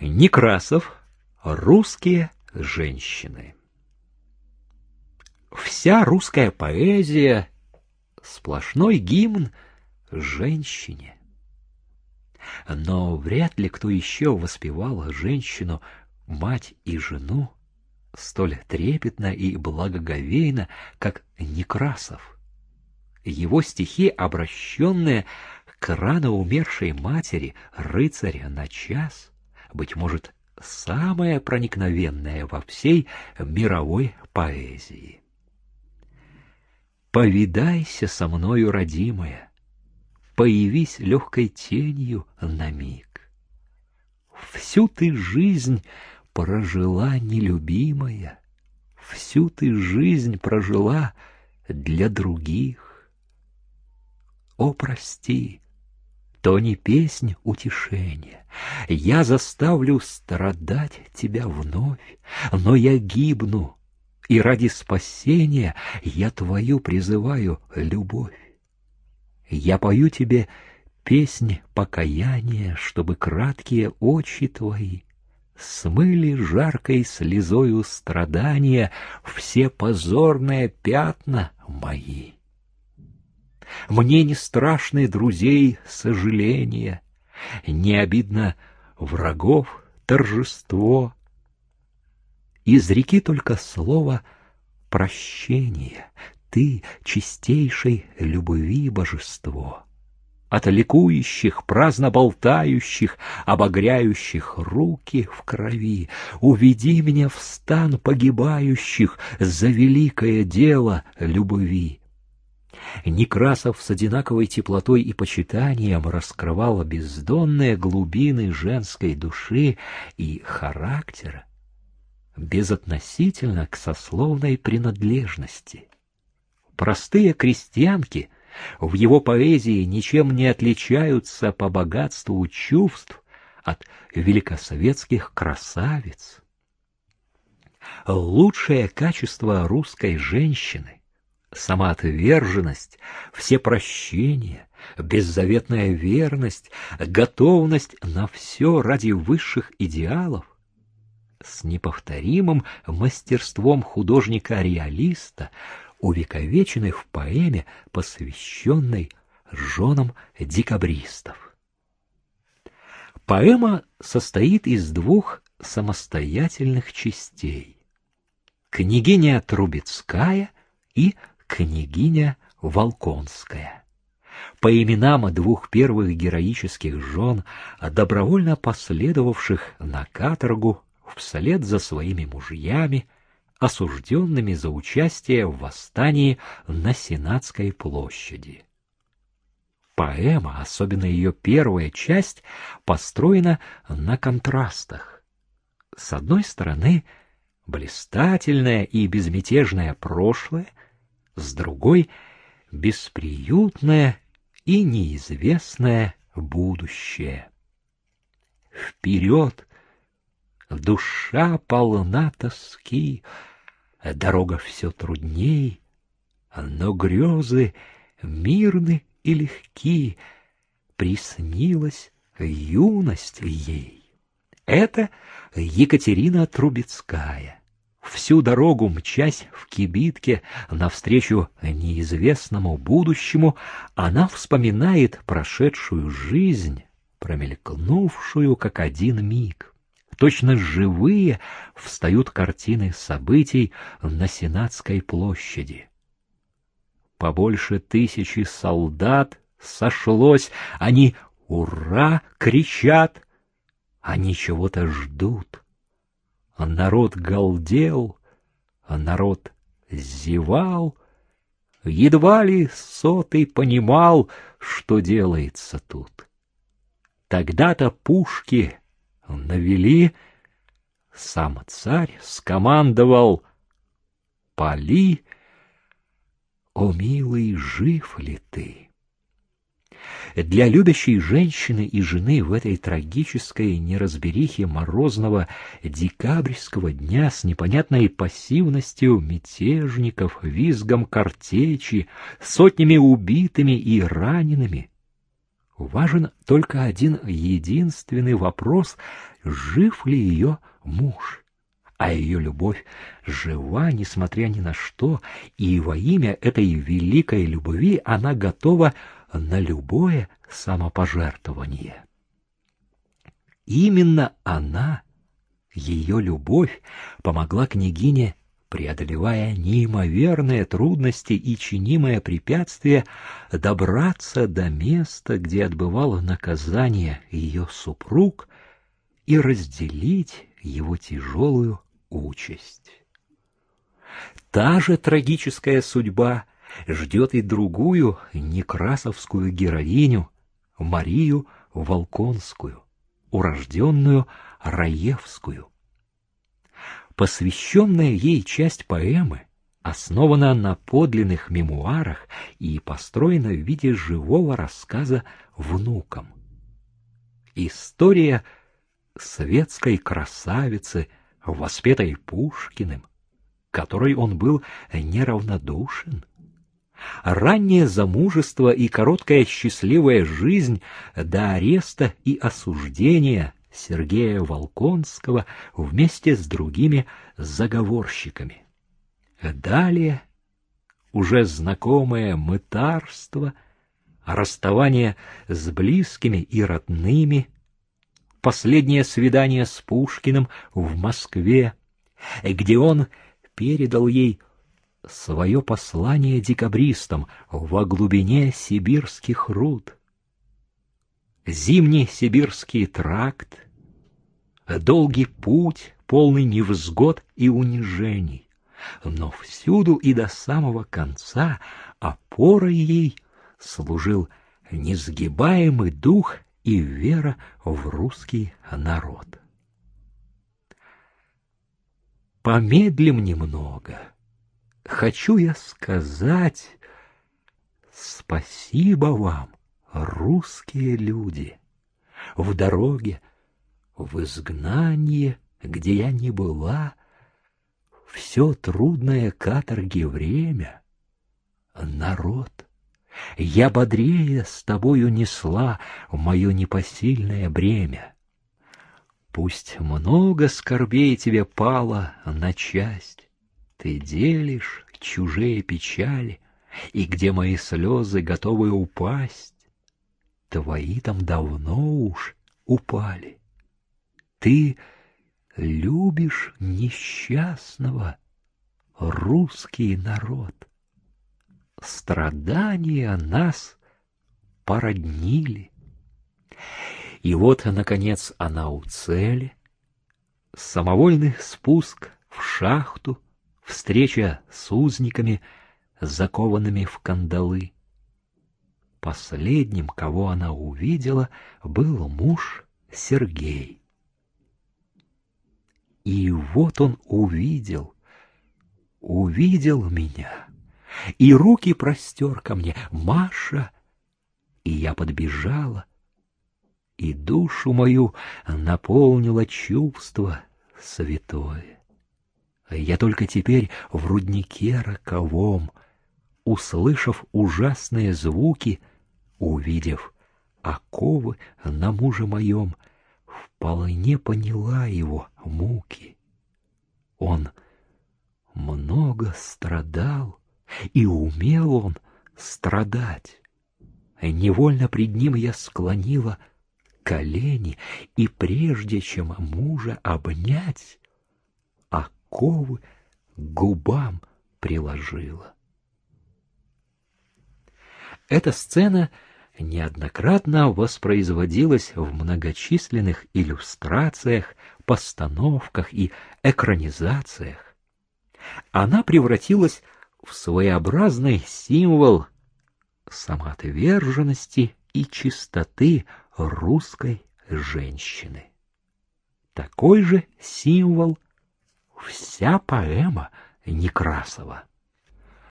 Некрасов. Русские женщины. Вся русская поэзия — сплошной гимн женщине. Но вряд ли кто еще воспевал женщину, мать и жену, столь трепетно и благоговейно, как Некрасов. Его стихи, обращенные к рано умершей матери, рыцаря на час, быть может, самое проникновенное во всей мировой поэзии. Повидайся со мною, родимая, Появись легкой тенью на миг. Всю ты жизнь прожила нелюбимая, Всю ты жизнь прожила для других. О, прости, то не песнь утешения. Я заставлю страдать тебя вновь, но я гибну, и ради спасения я твою призываю любовь. Я пою тебе песнь покаяния, чтобы краткие очи твои смыли жаркой слезою страдания все позорные пятна мои. Мне не страшны друзей сожаления, не обидно врагов торжество. Из реки только слово «прощение», ты чистейшей любви божество. От ликующих, праздно болтающих, обогряющих руки в крови, уведи меня в стан погибающих за великое дело любви. Некрасов с одинаковой теплотой и почитанием раскрывал бездонные глубины женской души и характера, безотносительно к сословной принадлежности. Простые крестьянки в его поэзии ничем не отличаются по богатству чувств от великосоветских красавиц. Лучшее качество русской женщины самоотверженность, всепрощение, беззаветная верность, готовность на все ради высших идеалов, с неповторимым мастерством художника-реалиста, увековеченных в поэме, посвященной женам декабристов. Поэма состоит из двух самостоятельных частей. Княгиня Трубецкая и княгиня Волконская. По именам двух первых героических жен, добровольно последовавших на каторгу вслед за своими мужьями, осужденными за участие в восстании на Сенатской площади. Поэма, особенно ее первая часть, построена на контрастах. С одной стороны, блистательное и безмятежное прошлое, с другой — бесприютное и неизвестное будущее. Вперед! Душа полна тоски, дорога все трудней, но грезы мирны и легки, приснилась юность ей. Это Екатерина Трубецкая всю дорогу мчась в кибитке навстречу неизвестному будущему, она вспоминает прошедшую жизнь, промелькнувшую как один миг. Точно живые встают картины событий на Сенатской площади. Побольше тысячи солдат сошлось, они «Ура!» кричат, они чего-то ждут. А народ галдел, а народ зевал, едва ли сотый понимал, что делается тут. Тогда-то пушки навели, сам царь скомандовал «Пали, о, милый, жив ли ты?» Для любящей женщины и жены в этой трагической неразберихе морозного декабрьского дня с непонятной пассивностью мятежников, визгом картечи, сотнями убитыми и ранеными, Важен только один единственный вопрос — жив ли ее муж? А ее любовь жива, несмотря ни на что, и во имя этой великой любви она готова на любое самопожертвование. Именно она, ее любовь, помогла княгине преодолевая неимоверные трудности и чинимые препятствия, добраться до места, где отбывало наказание ее супруг, и разделить его тяжелую участь. Та же трагическая судьба ждет и другую некрасовскую героиню, Марию Волконскую, урожденную Раевскую. Посвященная ей часть поэмы основана на подлинных мемуарах и построена в виде живого рассказа внукам. История светской красавицы, воспетой Пушкиным, которой он был неравнодушен. Раннее замужество и короткая счастливая жизнь до ареста и осуждения Сергея Волконского вместе с другими заговорщиками. Далее уже знакомое мытарство, расставание с близкими и родными, последнее свидание с Пушкиным в Москве, где он передал ей свое послание декабристам во глубине сибирских руд зимний сибирский тракт, долгий путь, полный невзгод и унижений, но всюду и до самого конца опорой ей служил несгибаемый дух и вера в русский народ. Помедлим немного. Хочу я сказать спасибо вам, русские люди. В дороге, в изгнании, где я не была, все трудное каторги время, народ. Я бодрее с тобою несла мое непосильное бремя. Пусть много скорбей тебе пало на часть, Ты делишь чужие печали, И где мои слезы готовы упасть, твои там давно уж упали. Ты любишь несчастного русский народ. Страдания нас породнили. И вот, наконец, она у цели. Самовольный спуск в шахту, встреча с узниками, закованными в кандалы. Последним, кого она увидела, был муж Сергей. И вот он увидел, увидел меня, и руки простер ко мне, Маша, и я подбежала, и душу мою наполнило чувство святое. Я только теперь в руднике роковом, услышав ужасные звуки, увидев оковы на муже моем, вполне поняла его муки. Он много страдал, и умел он страдать. Невольно пред ним я склонила колени, и прежде чем мужа обнять, оковы к губам приложила. Эта сцена — неоднократно воспроизводилась в многочисленных иллюстрациях, постановках и экранизациях. Она превратилась в своеобразный символ самоотверженности и чистоты русской женщины. Такой же символ вся поэма Некрасова.